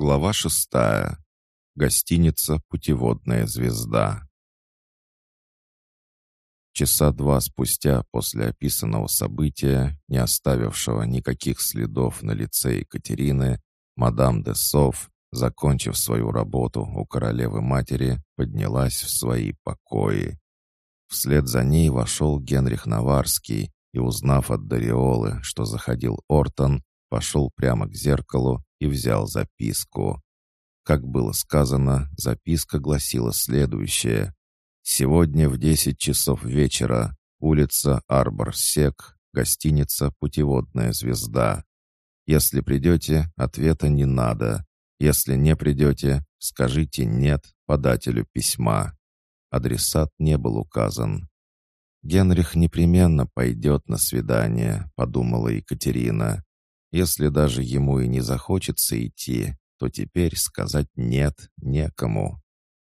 Глава шестая. Гостиница «Путеводная звезда». Часа два спустя после описанного события, не оставившего никаких следов на лице Екатерины, мадам де Сов, закончив свою работу у королевы-матери, поднялась в свои покои. Вслед за ней вошел Генрих Наварский и, узнав от Дариолы, что заходил Ортон, пошел прямо к зеркалу и взял записку. Как было сказано, записка гласила следующее. «Сегодня в десять часов вечера. Улица Арбор-Сек, гостиница «Путеводная звезда». Если придете, ответа не надо. Если не придете, скажите «нет» подателю письма. Адресат не был указан. «Генрих непременно пойдет на свидание», — подумала Екатерина. Если даже ему и не захочется идти, то теперь сказать «нет» некому.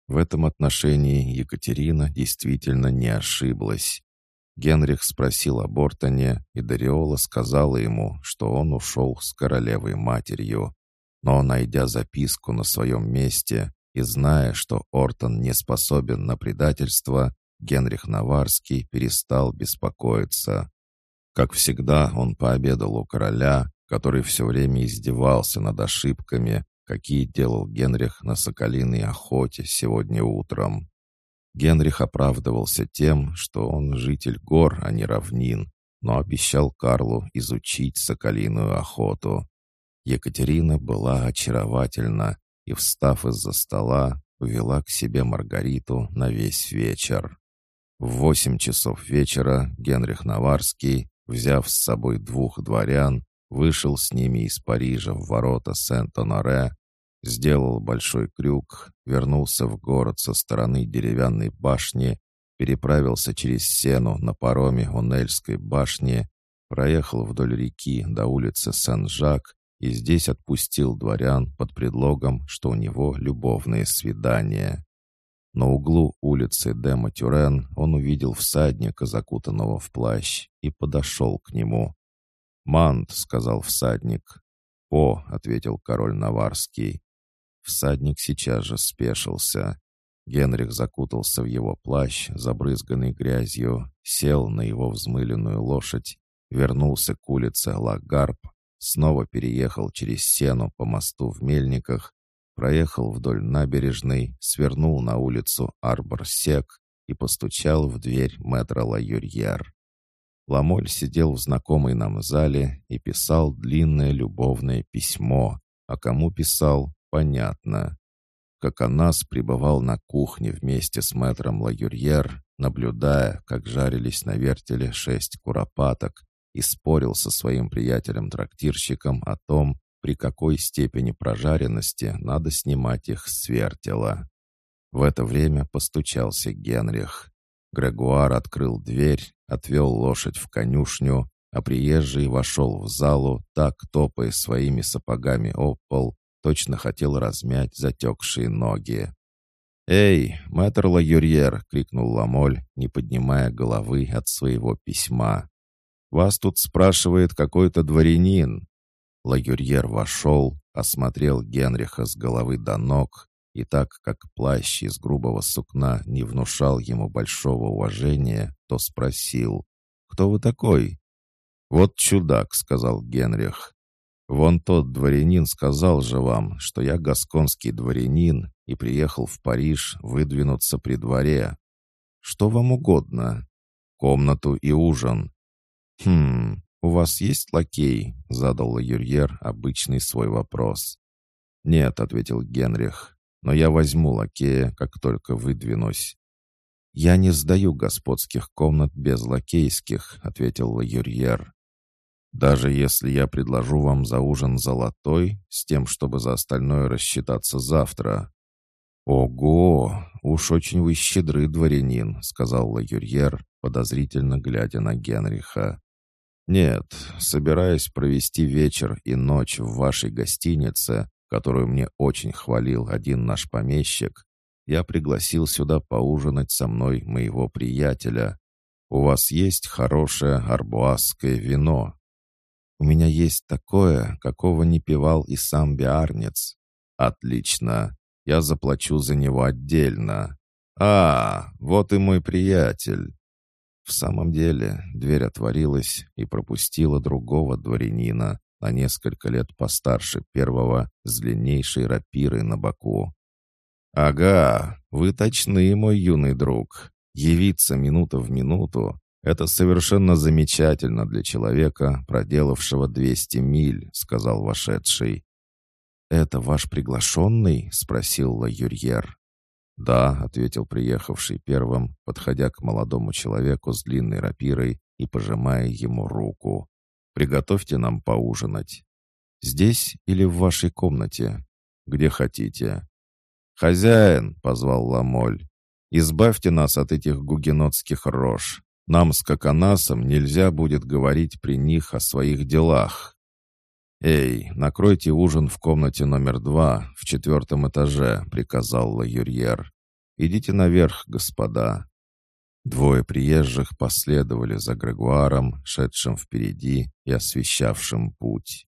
В этом отношении Екатерина действительно не ошиблась. Генрих спросил о Бортоне, и Дариола сказала ему, что он ушел с королевой матерью. Но, найдя записку на своем месте и зная, что Ортон не способен на предательство, Генрих Наварский перестал беспокоиться. Как всегда, он пообедал у короля, который все время издевался над ошибками, какие делал Генрих на соколиной охоте сегодня утром. Генрих оправдывался тем, что он житель гор, а не равнин, но обещал Карлу изучить соколиную охоту. Екатерина была очаровательна и, встав из-за стола, увела к себе Маргариту на весь вечер. В восемь часов вечера Генрих Наварский, взяв с собой двух дворян, вышел с ними из Парижа в ворота Сент-Оноре, сделал большой крюк, вернулся в город со стороны деревянной башни, переправился через Сену на пароме Онельской башни, проехал вдоль реки до улицы Сен-Жак и здесь отпустил дворян под предлогом, что у него любовное свидание. На углу улицы де Матюрен он увидел всадника, закутанного в плащ, и подошел к нему. «Мант», — сказал всадник. «О», — ответил король Наварский. Всадник сейчас же спешился. Генрих закутался в его плащ, забрызганный грязью, сел на его взмыленную лошадь, вернулся к улице Лагарб, снова переехал через сену по мосту в Мельниках, проехал вдоль набережной, свернул на улицу Арбор-Сек и постучал в дверь мэтра Ла-Юрьер. Ламоль сидел в знакомой нам зале и писал длинное любовное письмо, а кому писал, понятно. Как Анас пребывал на кухне вместе с мэтром Лагюрьер, наблюдая, как жарились на вертеле шесть куропаток, и спорил со своим приятелем-трактирщиком о том, при какой степени прожаренности надо снимать их с вертела. В это время постучался Генрих. Грегуар открыл дверь, отвел лошадь в конюшню, а приезжий вошел в залу, так топая своими сапогами об пол, точно хотел размять затекшие ноги. «Эй, мэтр Ла-Юрьер!» — крикнул Ламоль, не поднимая головы от своего письма. «Вас тут спрашивает какой-то дворянин». Ла-Юрьер вошел, осмотрел Генриха с головы до ног, и так как плащ из грубого сукна не внушал ему большого уважения, то спросил, «Кто вы такой?» «Вот чудак», — сказал Генрих. «Вон тот дворянин сказал же вам, что я гасконский дворянин и приехал в Париж выдвинуться при дворе. Что вам угодно? Комнату и ужин». «Хм, у вас есть лакей?» — задал Юрьер обычный свой вопрос. «Нет», — ответил Генрих, но я возьму лакея, как только выдвинусь». «Я не сдаю господских комнат без лакейских», — ответил Лаюрьер. «Даже если я предложу вам за ужин золотой, с тем, чтобы за остальное рассчитаться завтра». «Ого! Уж очень вы щедрый дворянин», — сказал Лаюрьер, подозрительно глядя на Генриха. «Нет, собираясь провести вечер и ночь в вашей гостинице, которую мне очень хвалил один наш помещик, я пригласил сюда поужинать со мной моего приятеля. У вас есть хорошее арбуазское вино. У меня есть такое, какого не пивал и сам биарнец. «Отлично. Я заплачу за него отдельно». «А, вот и мой приятель». В самом деле дверь отворилась и пропустила другого дворянина, на несколько лет постарше первого, с длиннейшей рапирой на боку. «Ага, вы точны, мой юный друг. Явиться минута в минуту — это совершенно замечательно для человека, проделавшего 200 миль», — сказал вошедший. «Это ваш приглашенный?» — спросил Ла Юрьер. «Да», — ответил приехавший первым, подходя к молодому человеку с длинной рапирой и пожимая ему руку. «Приготовьте нам поужинать. Здесь или в вашей комнате? Где хотите». «Хозяин», — позвал Ламоль, — «избавьте нас от этих гугенотских рож. Нам с Коконасом нельзя будет говорить при них о своих делах». «Эй, накройте ужин в комнате номер два, в четвертом этаже», — приказал Ла Юрьер. «Идите наверх, господа». Двое приезжих последовали за Грегуаром, шедшим впереди и освещавшим путь.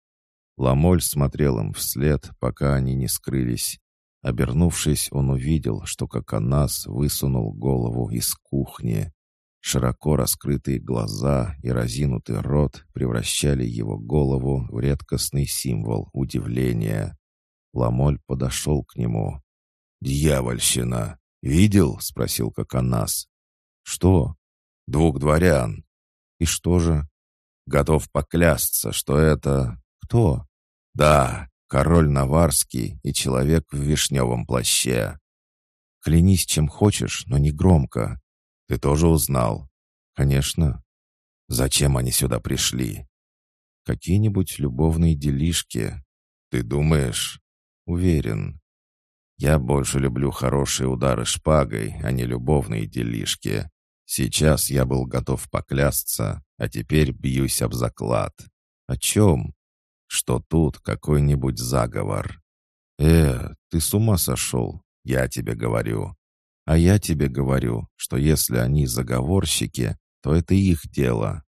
Ламоль смотрел им вслед, пока они не скрылись. Обернувшись, он увидел, что Коконас высунул голову из кухни. Широко раскрытые глаза и разинутый рот превращали его голову в редкостный символ удивления. Ламоль подошел к нему. «Дьявольщина! Видел?» — спросил Коконас. «Что?» «Двух дворян». «И что же?» «Готов поклясться, что это...» «Кто?» «Да, король Наварский и человек в вишневом плаще». «Клянись чем хочешь, но не громко. Ты тоже узнал? Конечно. Зачем они сюда пришли? Какие-нибудь любовные делишки. Ты думаешь? Уверен. Я больше люблю хорошие удары шпагой, а не любовные делишки. Сейчас я был готов поклясться, а теперь бьюсь об заклад. О чем? Что тут какой-нибудь заговор. Э, ты с ума сошел, я тебе говорю. А я тебе говорю, что если они заговорщики, то это их дело.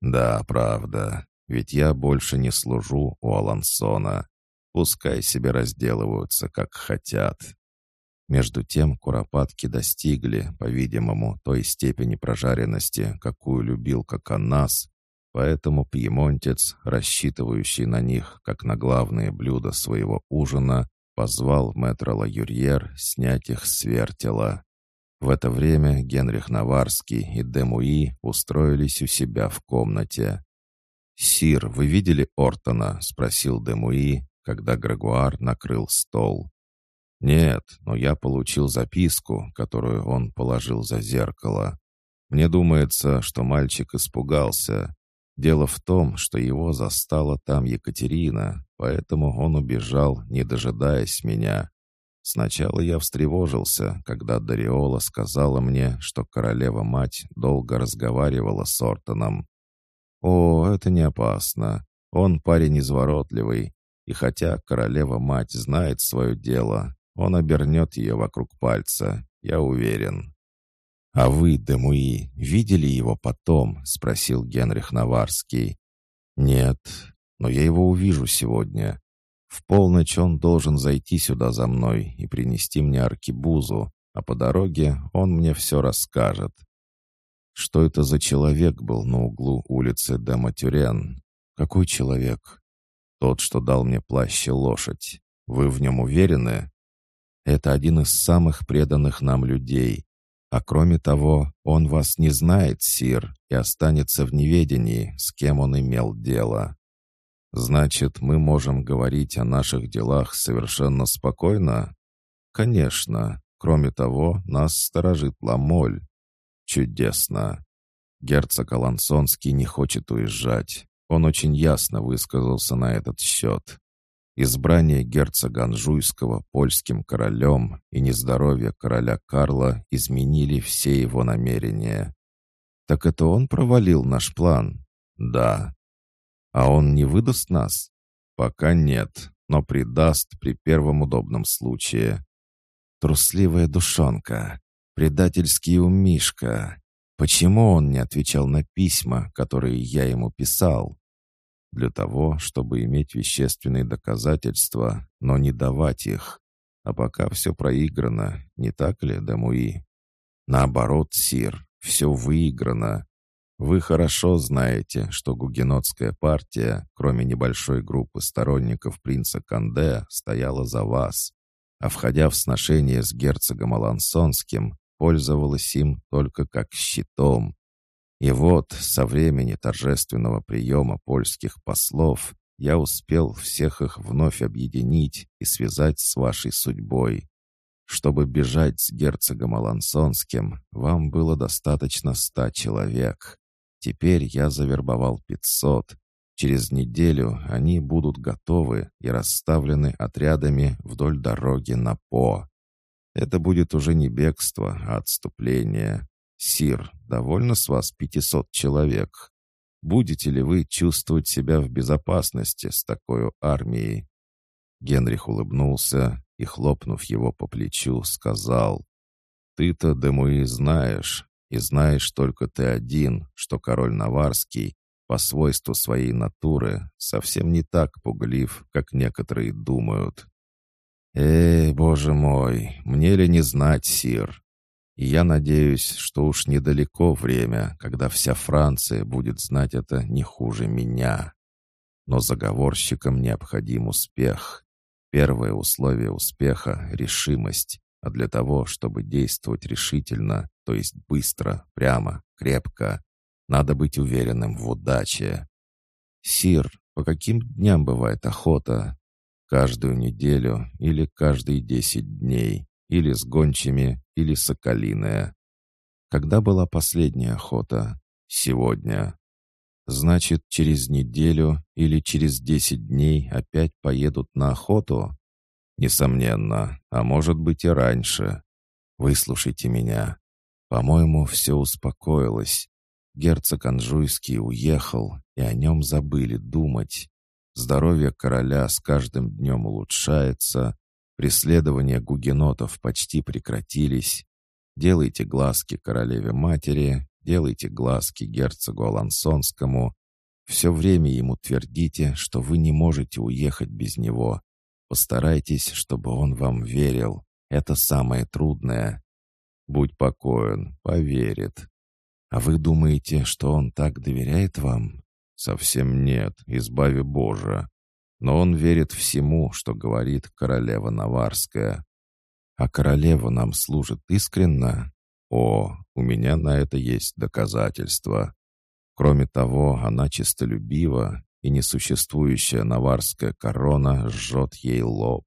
Да, правда. Ведь я больше не служу у Алансона. Пускай себе разделываются, как хотят. Между тем куропатки достигли, по-видимому, той степени прожаренности, какую любил Коконас, поэтому пьемонтец, рассчитывающий на них, как на главное блюдо своего ужина, Позвал мэтра Ла-Юрьер снять их с вертела. В это время Генрих Наварский и Демуи устроились у себя в комнате. «Сир, вы видели Ортона?» — спросил Демуи, когда Грегуар накрыл стол. «Нет, но я получил записку, которую он положил за зеркало. Мне думается, что мальчик испугался. Дело в том, что его застала там Екатерина, поэтому он убежал, не дожидаясь меня. Сначала я встревожился, когда Дариола сказала мне, что королева-мать долго разговаривала с Ортоном. «О, это не опасно. Он парень изворотливый, и хотя королева-мать знает свое дело, он обернет ее вокруг пальца, я уверен». «А вы, Демуи, видели его потом?» — спросил Генрих Наварский. «Нет, но я его увижу сегодня. В полночь он должен зайти сюда за мной и принести мне аркибузу, а по дороге он мне все расскажет. Что это за человек был на углу улицы Дематюрен? Какой человек? Тот, что дал мне плащ и лошадь. Вы в нем уверены? Это один из самых преданных нам людей, а кроме того, он вас не знает, Сир, и останется в неведении, с кем он имел дело. Значит, мы можем говорить о наших делах совершенно спокойно? Конечно. Кроме того, нас сторожит Ламоль. Чудесно. Герцог Алансонский не хочет уезжать. Он очень ясно высказался на этот счет. Избрание герцога Анжуйского польским королем и нездоровье короля Карла изменили все его намерения. Так это он провалил наш план? Да. А он не выдаст нас? Пока нет, но предаст при первом удобном случае. Трусливая душонка, предательский умишка. Почему он не отвечал на письма, которые я ему писал? Для того, чтобы иметь вещественные доказательства, но не давать их. А пока все проиграно, не так ли, Дамуи? Наоборот, Сир, все выиграно. Вы хорошо знаете, что гугенотская партия, кроме небольшой группы сторонников принца Канде, стояла за вас, а входя в сношение с герцогом Алансонским, пользовалась им только как щитом. И вот со времени торжественного приема польских послов я успел всех их вновь объединить и связать с вашей судьбой. Чтобы бежать с герцогом Алансонским, вам было достаточно ста человек. Теперь я завербовал пятьсот. Через неделю они будут готовы и расставлены отрядами вдоль дороги на По. Это будет уже не бегство, а отступление. Сир, довольно с вас пятисот человек. Будете ли вы чувствовать себя в безопасности с такой армией?» Генрих улыбнулся и, хлопнув его по плечу, сказал, «Ты-то, Демуи, знаешь, и знаешь только ты один, что король Наварский по свойству своей натуры совсем не так пуглив, как некоторые думают. Эй, боже мой, мне ли не знать, сир? И я надеюсь, что уж недалеко время, когда вся Франция будет знать это не хуже меня. Но заговорщикам необходим успех. Первое условие успеха — решимость. А для того, чтобы действовать решительно, то есть быстро, прямо, крепко, надо быть уверенным в удаче. «Сир, по каким дням бывает охота?» «Каждую неделю или каждые десять дней, или с гончими, или соколиная». «Когда была последняя охота?» «Сегодня». «Значит, через неделю или через десять дней опять поедут на охоту?» Несомненно, а может быть и раньше. Выслушайте меня. По-моему, все успокоилось. Герцог Анжуйский уехал, и о нем забыли думать. Здоровье короля с каждым днем улучшается, преследования гугенотов почти прекратились. Делайте глазки королеве-матери, делайте глазки герцогу Алансонскому. Все время ему твердите, что вы не можете уехать без него, Постарайтесь, чтобы он вам верил. Это самое трудное. Будь покоен, поверит. А вы думаете, что он так доверяет вам? Совсем нет, избави Боже. Но он верит всему, что говорит королева Наварская. А королева нам служит искренно? О, у меня на это есть доказательства. Кроме того, она честолюбива и несуществующая наварская корона жжет ей лоб.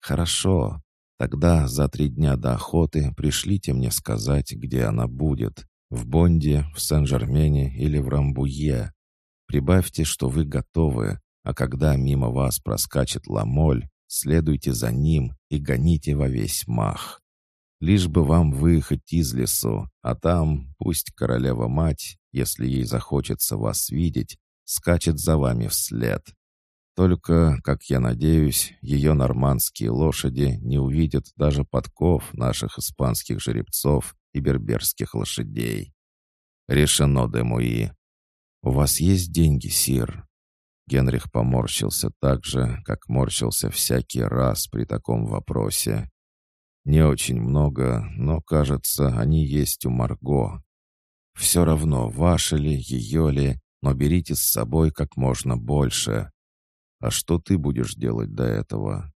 «Хорошо, тогда за три дня до охоты пришлите мне сказать, где она будет, в Бонде, в Сен-Жермене или в Рамбуе. Прибавьте, что вы готовы, а когда мимо вас проскачет ламоль, следуйте за ним и гоните во весь мах. Лишь бы вам выехать из лесу, а там пусть королева-мать, если ей захочется вас видеть, скачет за вами вслед. Только, как я надеюсь, ее нормандские лошади не увидят даже подков наших испанских жеребцов и берберских лошадей. Решено, де Муи. У вас есть деньги, сир?» Генрих поморщился так же, как морщился всякий раз при таком вопросе. «Не очень много, но, кажется, они есть у Марго. Все равно, ваши ли, ее ли, но берите с собой как можно больше. А что ты будешь делать до этого?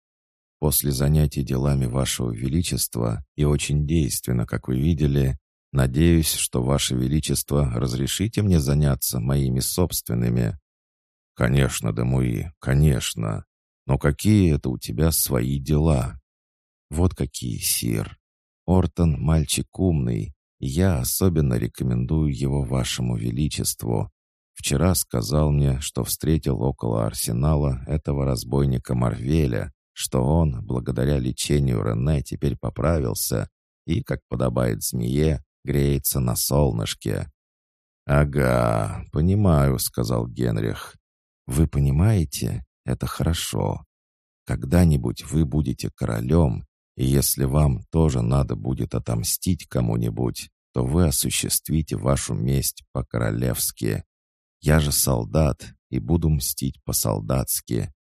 После занятий делами вашего величества и очень действенно, как вы видели, надеюсь, что ваше величество разрешите мне заняться моими собственными. Конечно, Демуи, конечно. Но какие это у тебя свои дела? Вот какие, сир. Ортон мальчик умный, и я особенно рекомендую его вашему величеству. Вчера сказал мне, что встретил около арсенала этого разбойника Марвеля, что он, благодаря лечению Рене, теперь поправился и, как подобает змее, греется на солнышке. «Ага, понимаю», — сказал Генрих. «Вы понимаете? Это хорошо. Когда-нибудь вы будете королем, и если вам тоже надо будет отомстить кому-нибудь, то вы осуществите вашу месть по-королевски. Я же солдат, и буду мстить по-солдатски.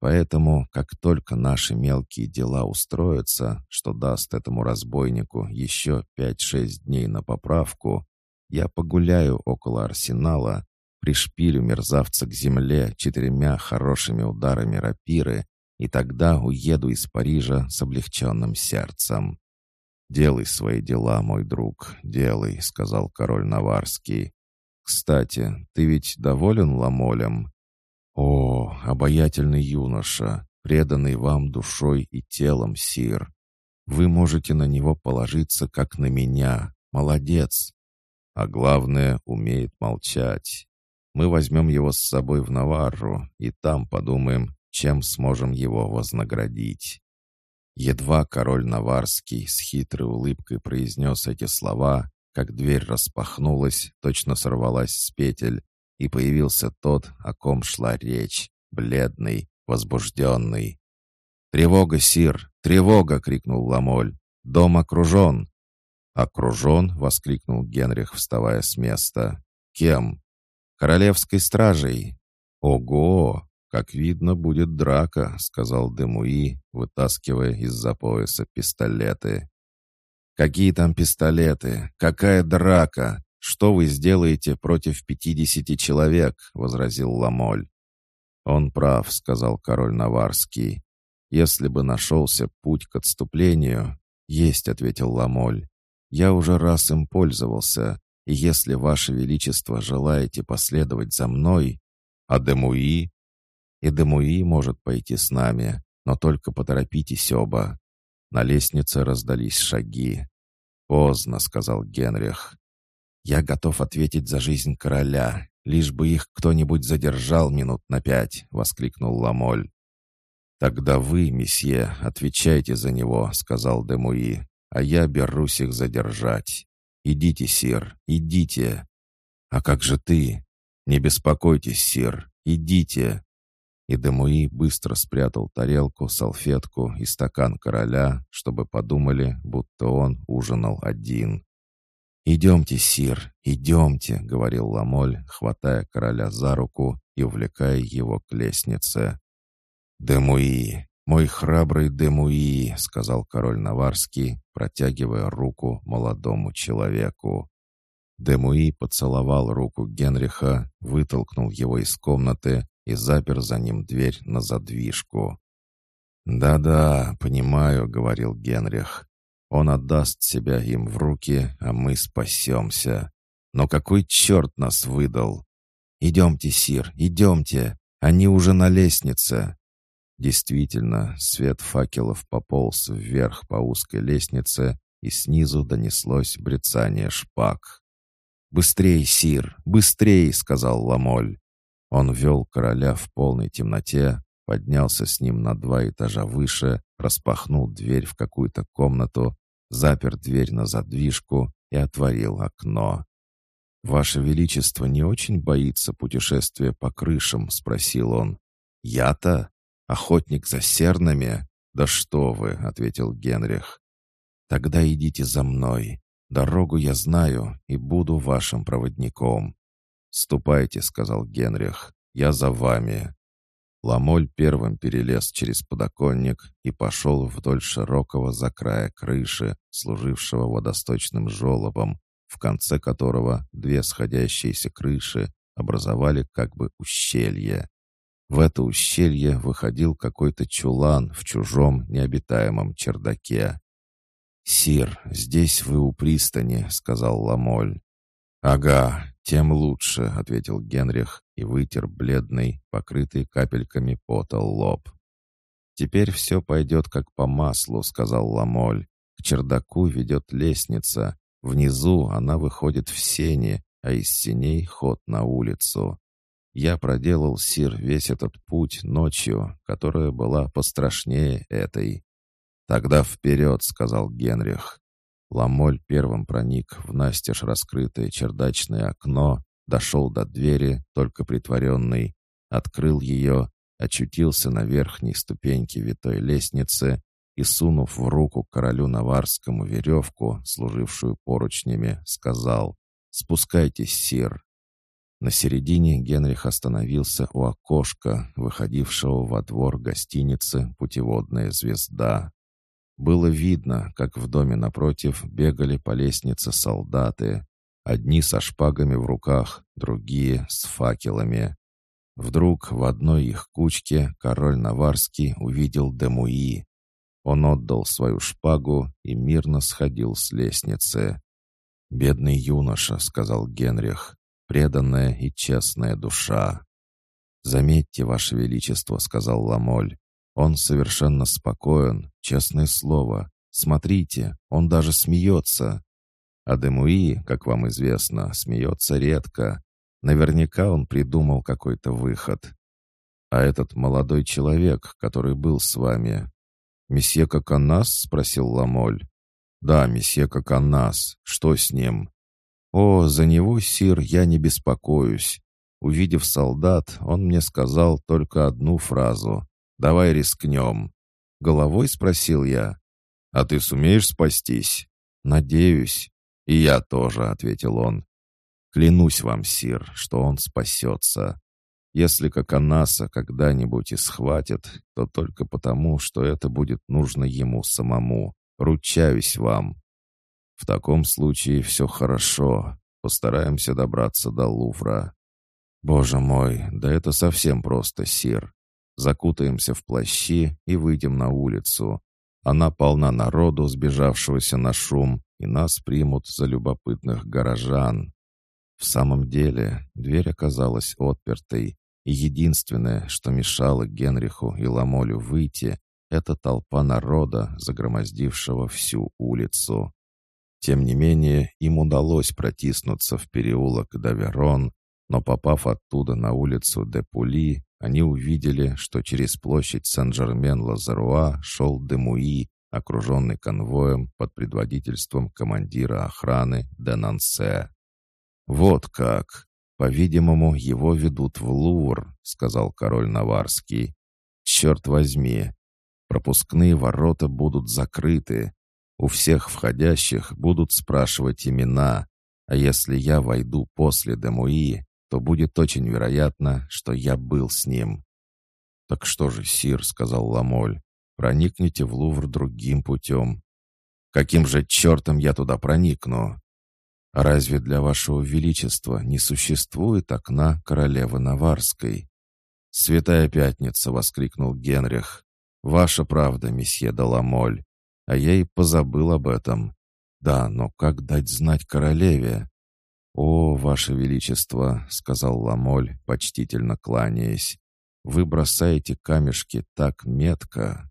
Поэтому, как только наши мелкие дела устроятся, что даст этому разбойнику еще пять-шесть дней на поправку, я погуляю около арсенала, пришпилю мерзавца к земле четырьмя хорошими ударами рапиры и тогда уеду из Парижа с облегченным сердцем. «Делай свои дела, мой друг, делай», — сказал король Наварский. «Кстати, ты ведь доволен Ламолем?» «О, обаятельный юноша, преданный вам душой и телом, сир. Вы можете на него положиться, как на меня. Молодец. А главное, умеет молчать. Мы возьмем его с собой в Наварру, и там подумаем, чем сможем его вознаградить». Едва король Наварский с хитрой улыбкой произнес эти слова, как дверь распахнулась, точно сорвалась с петель, и появился тот, о ком шла речь, бледный, возбужденный. «Тревога, сир! Тревога!» — крикнул Ламоль. «Дом окружен!» «Окружен?» — воскликнул Генрих, вставая с места. «Кем?» «Королевской стражей». «Ого! «Как видно, будет драка», — сказал Демуи, вытаскивая из-за пояса пистолеты. «Какие там пистолеты? Какая драка? Что вы сделаете против пятидесяти человек?» — возразил Ламоль. «Он прав», — сказал король Наварский. «Если бы нашелся путь к отступлению...» «Есть», — ответил Ламоль. «Я уже раз им пользовался, если, Ваше Величество, желаете последовать за мной...» «А Демуи?» И Демуи может пойти с нами, но только поторопитесь оба». На лестнице раздались шаги. «Поздно», — сказал Генрих. «Я готов ответить за жизнь короля, лишь бы их кто-нибудь задержал минут на пять», — воскликнул Ламоль. «Тогда вы, месье, отвечайте за него», — сказал Демуи, «а я берусь их задержать. Идите, сир, идите». «А как же ты?» «Не беспокойтесь, сир, идите и Демуи быстро спрятал тарелку, салфетку и стакан короля, чтобы подумали, будто он ужинал один. «Идемте, сир, идемте», — говорил Ламоль, хватая короля за руку и увлекая его к лестнице. «Демуи, мой храбрый Демуи», — сказал король Наварский, протягивая руку молодому человеку. Демуи поцеловал руку Генриха, вытолкнул его из комнаты, и запер за ним дверь на задвижку. «Да-да, понимаю», — говорил Генрих. «Он отдаст себя им в руки, а мы спасемся. Но какой черт нас выдал? Идемте, Сир, идемте, они уже на лестнице». Действительно, свет факелов пополз вверх по узкой лестнице, и снизу донеслось брецание шпаг. «Быстрей, Сир, быстрей!» — сказал Ламоль. Он вел короля в полной темноте, поднялся с ним на два этажа выше, распахнул дверь в какую-то комнату, запер дверь на задвижку и отворил окно. «Ваше Величество не очень боится путешествия по крышам?» — спросил он. «Я-то? Охотник за сернами? Да что вы!» — ответил Генрих. «Тогда идите за мной. Дорогу я знаю и буду вашим проводником. «Ступайте», — сказал Генрих, — «я за вами». Ламоль первым перелез через подоконник и пошел вдоль широкого закрая крыши, служившего водосточным желобом, в конце которого две сходящиеся крыши образовали как бы ущелье. В это ущелье выходил какой-то чулан в чужом необитаемом чердаке. «Сир, здесь вы у пристани», — сказал Ламоль. «Ага, тем лучше», — ответил Генрих и вытер бледный, покрытый капельками пота лоб. «Теперь все пойдет как по маслу», — сказал Ламоль. «К чердаку ведет лестница. Внизу она выходит в сени, а из сеней ход на улицу. Я проделал, Сир, весь этот путь ночью, которая была пострашнее этой». «Тогда вперед», — сказал Генрих. Ламоль первым проник в настежь раскрытое чердачное окно, дошел до двери, только притворенной, открыл ее, очутился на верхней ступеньке витой лестницы и, сунув в руку королю Наварскому веревку, служившую поручнями, сказал «Спускайтесь, сир». На середине Генрих остановился у окошка, выходившего во двор гостиницы «Путеводная звезда». Было видно, как в доме напротив бегали по лестнице солдаты, одни со шпагами в руках, другие с факелами. Вдруг в одной их кучке король Наварский увидел Демуи. Он отдал свою шпагу и мирно сходил с лестницы. «Бедный юноша», — сказал Генрих, — «преданная и честная душа». «Заметьте, Ваше Величество», — сказал Ламоль, — «он совершенно спокоен, честное слово. Смотрите, он даже смеется». А Демуи, как вам известно, смеется редко. Наверняка он придумал какой-то выход. А этот молодой человек, который был с вами... «Месье Коканас?» — спросил Ламоль. «Да, месье Коканас. Что с ним?» «О, за него, сир, я не беспокоюсь. Увидев солдат, он мне сказал только одну фразу. «Давай рискнем». «Головой?» — спросил я. «А ты сумеешь спастись?» «Надеюсь». «И я тоже», — ответил он. «Клянусь вам, сир, что он спасется. Если Коканаса когда-нибудь и схватят, то только потому, что это будет нужно ему самому. Ручаюсь вам». «В таком случае все хорошо. Постараемся добраться до Лувра». «Боже мой, да это совсем просто, сир. Закутаемся в плащи и выйдем на улицу. Она полна народу, сбежавшегося на шум, и нас примут за любопытных горожан. В самом деле, дверь оказалась отпертой, и единственное, что мешало Генриху и Ламолю выйти, это толпа народа, загромоздившего всю улицу. Тем не менее, им удалось протиснуться в переулок Даверон, но попав оттуда на улицу Де-Пули, они увидели, что через площадь Сен-Жермен-Лазаруа шел Демуи, окруженный конвоем под предводительством командира охраны Денансе. «Вот как! По-видимому, его ведут в Лувр», — сказал король Наварский. «Черт возьми! Пропускные ворота будут закрыты. У всех входящих будут спрашивать имена, а если я войду после Демуи, то будет очень вероятно, что я был с ним». «Так что же, сир», — сказал Ламоль, — «проникните в Лувр другим путем». «Каким же чертом я туда проникну?» «Разве для вашего величества не существует окна королевы Наварской?» «Святая пятница!» — воскликнул Генрих. «Ваша правда, месье Даламоль. А я и позабыл об этом. Да, но как дать знать королеве?» «О, ваше величество!» — сказал Ламоль, почтительно кланяясь. «Вы бросаете камешки так метко!»